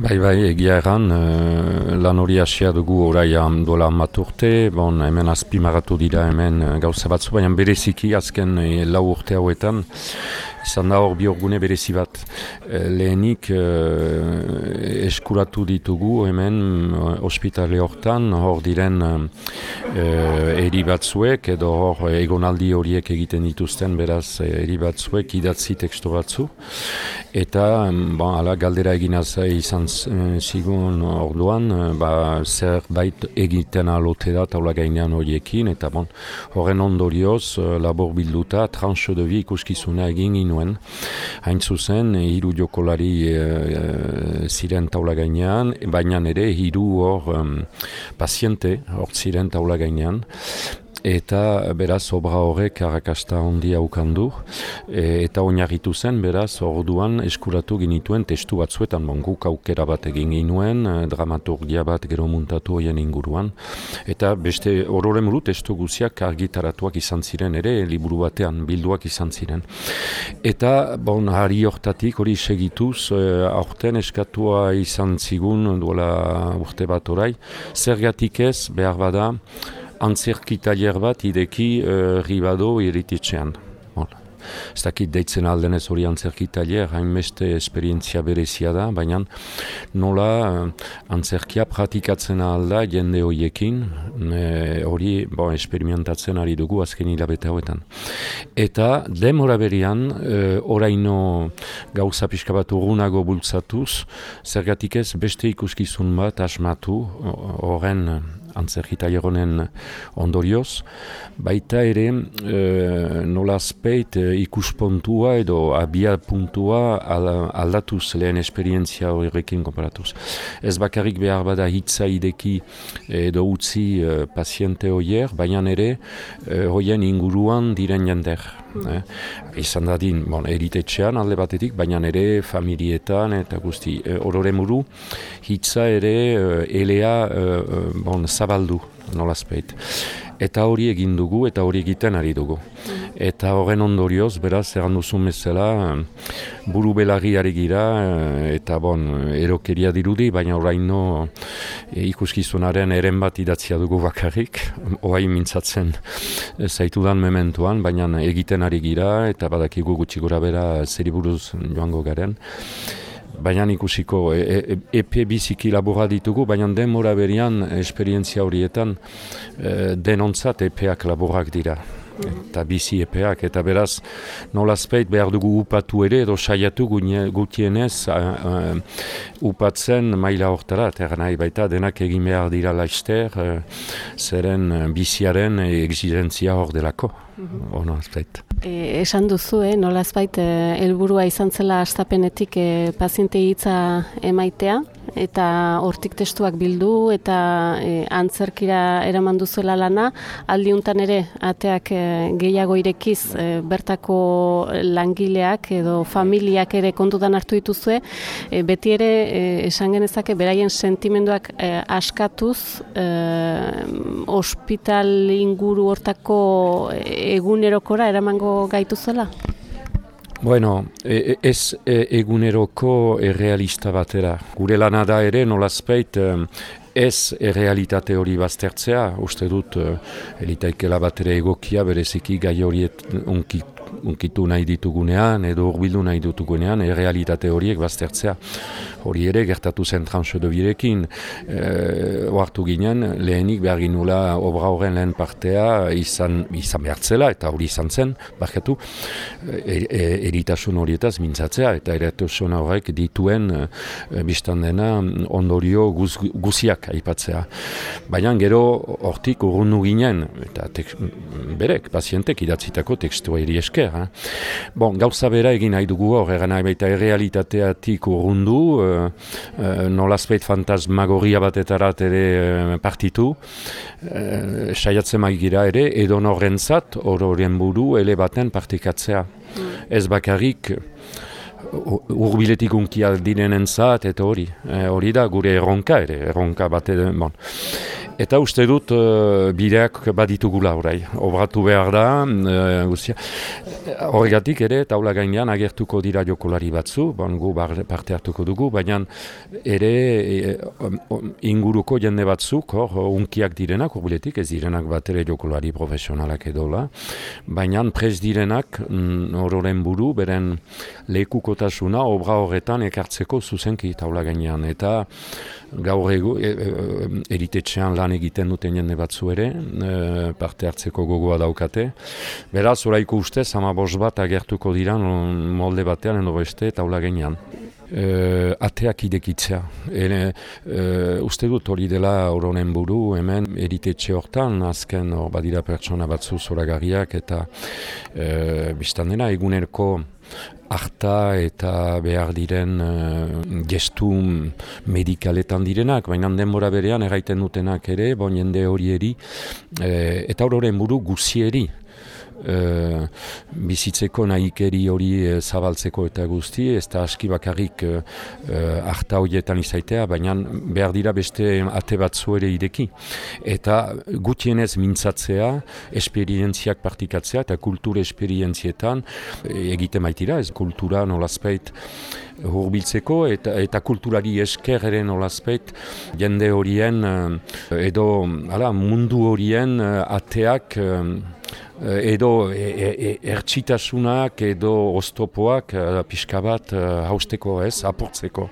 Bai, bai, egia egan, uh, lan hori hasia dugu orai dola urte, bon, hemen azpimagatu dira hemen gauza batzu, baina bereziki azken lau urte hauetan, izan da hor biorgune berezi bat. E, lehenik e, eskuratu ditugu hemen e, ospitale hortan, hor diren e, eri batzuek edo hor egonaldi horiek egiten dituzten beraz eri batzuek idatzi teksto batzu. Eta ba, ala, galdera egin izan zigun orduan, ba, zer bait egiten alote da taula gainean horiekin, eta bon, horren ondorioz labor bilduta transo de ikuskizuna egin nuen. Hain zuzen, hiru jokolari e, ziren taula gainean, baina ere hiru hor um, paziente hor ziren taula gainean eta beraz obra horrek harrakasta handia ukandu e, eta oinarritu zen beraz orduan eskuratu ginituen testu batzuetan bon, guk aukera bat egin ginuen e, dramaturgia bat gero muntatu hoien inguruan. Eta beste horore muru testu guziak argitaratuak izan ziren ere liburu batean bilduak izan ziren. Eta bon, hari hortatik hori segituz e, aurten eskatua izan zigun duela urte bat orai. Zergatik ez behar bada antzerki talier bat ideki uh, ribado irititzean. Ez dakit deitzen alden ez hori antzerki talier, hainbeste esperientzia berezia da, baina nola uh, antzerkia pratikatzen alda jende horiekin, hori bon, esperimentatzen ari dugu azken hilabete hauetan. Eta demora berian, uh, oraino gauza pixka bat urunago bultzatuz, zergatik ez beste ikuskizun bat asmatu horren antzerkita jeronen ondorioz, baita ere e, nolazpeit e, ikuspontua edo abia puntua aldatuz lehen esperientzia horrekin komparatuz. Ez bakarrik behar bada hitza ideki edo utzi e, paziente horier, baina ere e, hoien inguruan diren Eh? Izan dadin, bon, eritetxean alde batetik, baina ere familietan eta guzti. E, orore muru, hitza ere elea bon, zabaldu nolazpeit. Eta hori egin dugu eta hori egiten ari dugu. Eta horren ondorioz, beraz, eran duzu mesela, buru belagi gira, eta bon, erokeria dirudi, baina oraino e, ikuskizunaren eren bat idatzia dugu bakarrik, oai mintzatzen zaitudan mementuan, baina egiten ari gira, eta badakigu gutxi gura bera zeri buruz joango garen baina ikusiko e, e, epe biziki labora ditugu, baina denmora berian esperientzia horietan e, denontzat epeak laborak dira. Eta bizi epeak, eta beraz nolazpeit behar dugu upatu ere edo saiatu gutienez upatzen maila hortara, eta nahi baita denak egin behar dira laizter, zeren biziaren exigentzia hor delako. Mm -hmm. E, esan duzu, eh, nola ezbait, eh, helburua izan zela astapenetik eh, paziente hitza emaitea, eta hortik testuak bildu, eta eh, antzerkira eraman duzuela lana, aldiuntan ere, ateak eh, gehiago irekiz, eh, bertako langileak edo familiak ere kontutan hartu dituzue, eh, beti ere, eh, esan genezake, beraien sentimenduak eh, askatuz, eh, hospital inguru hortako egunerokora eramango gaitu zela? Bueno, e, e ez e, eguneroko errealista batera. Gure lanada ere nolazpeit ez errealitate hori baztertzea, uste dut elitaikela bat ere egokia bereziki gai horiet unkitu nahi ditugunean edo urbildu nahi ditugunean errealitate horiek baztertzea hori ere gertatu zen transo de birekin e, oartu ginen lehenik behar ginula obra horren lehen partea izan, izan behartzela eta hori izan zen barkatu e, e, eritasun horietaz mintzatzea eta eritasun horrek dituen e, biztan dena ondorio guz, guziak aipatzea baina gero hortik urrundu ginen eta tek, berek pazientek idatzitako tekstua eri esker eh? bon, gauza bera egin nahi dugu hor egan nahi baita errealitateatik urrundu nolazpeit fantasmagoria batetarat ere uh, partitu, uh, saiatzen maigira ere, edo norrentzat, horren buru, ele baten partikatzea. Mm. Ez bakarrik, urbiletik unkia direnen zat, eta hori, e, hori da gure erronka ere, erronka bat bon. Eta uste dut uh, bideak baditugula orai. Obratu behar da, guztia. Horregatik ere, taula gainean agertuko dira jokolari batzu, bon, gu parte hartuko dugu, baina ere e, inguruko jende batzuk, hor, unkiak direnak, urbiletik, ez direnak bat ere jokolari profesionalak edola, baina prez direnak, mm, buru, beren lekukotasuna obra horretan ekartzeko zuzenki taula gainean. Eta gaur egu, e, e, eritetxean lan egiten duten jende batzu ere, e, parte hartzeko gogoa daukate. Beraz, oraiko uste, sama bos bat agertuko dira molde batean, eno beste, taula gainean. Uh, ateak idekitzea. E, uste dut hori dela oronen buru, hemen eritetxe hortan, azken hor badira pertsona batzu zoragarriak, eta uh, biztan dena, egunerko harta eta behar diren uh, gestu medikaletan direnak, baina denbora berean erraiten dutenak ere, bon jende horieri, uh, eta horren buru guzieri, e, bizitzeko nahikeri hori e, zabaltzeko eta guzti, ez da aski bakarrik e, e, harta horietan izaitea, baina behar dira beste ate batzu ere ireki. Eta gutienez mintzatzea, esperientziak partikatzea eta kultur esperientzietan e, egite maitira, ez kultura nolazpeit hurbiltzeko eta, eta kulturari esker ere jende horien edo ala, mundu horien ateak Eh, edo e, e, e, ertsitasunak edo oztopoak uh, pixka bat uh, hausteko ez, apurtzeko.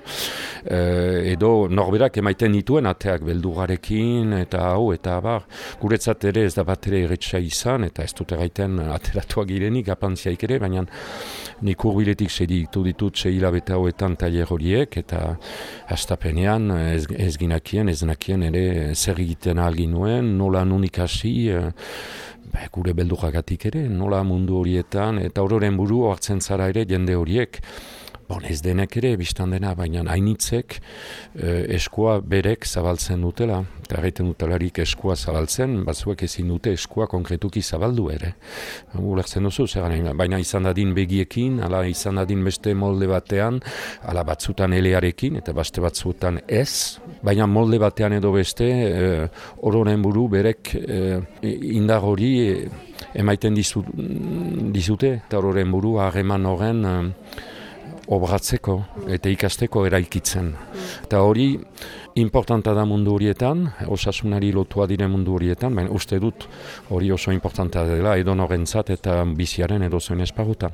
edo norberak emaiten dituen ateak beldugarekin eta hau eta bar, guretzat ere ez da bat ere erretxa izan eta ez dute gaiten ateratuak girenik apantziaik ere, baina nik urbiletik seditu ditut sehila beta hauetan tailer horiek eta hastapenean ez, ez ginakien, ez nakien ere zer egiten algin nuen, nola nunik hasi, Ba, gure beldurragatik ere, nola mundu horietan, eta auroren buru hartzen zara ere jende horiek. Bon, ez denek ere, biztan dena, baina hainitzek eh, eskua berek zabaltzen dutela. Eta egiten dutelarik eskua zabaltzen, batzuek ezin dute eskua konkretuki zabaldu ere. Ulertzen duzu, zer baina izan dadin begiekin, ala izan dadin beste molde batean, ala batzutan elearekin, eta baste batzutan ez. Baina molde batean edo beste, eh, ororen buru berek eh, indar hori eh, emaiten dizute, eta ororen buru hageman horren... Eh, obratzeko eta ikasteko eraikitzen. Eta hori, importanta da mundu horietan, osasunari lotua dire mundu horietan, baina uste dut hori oso importanta dela edo norentzat eta biziaren edo zuen espagutan.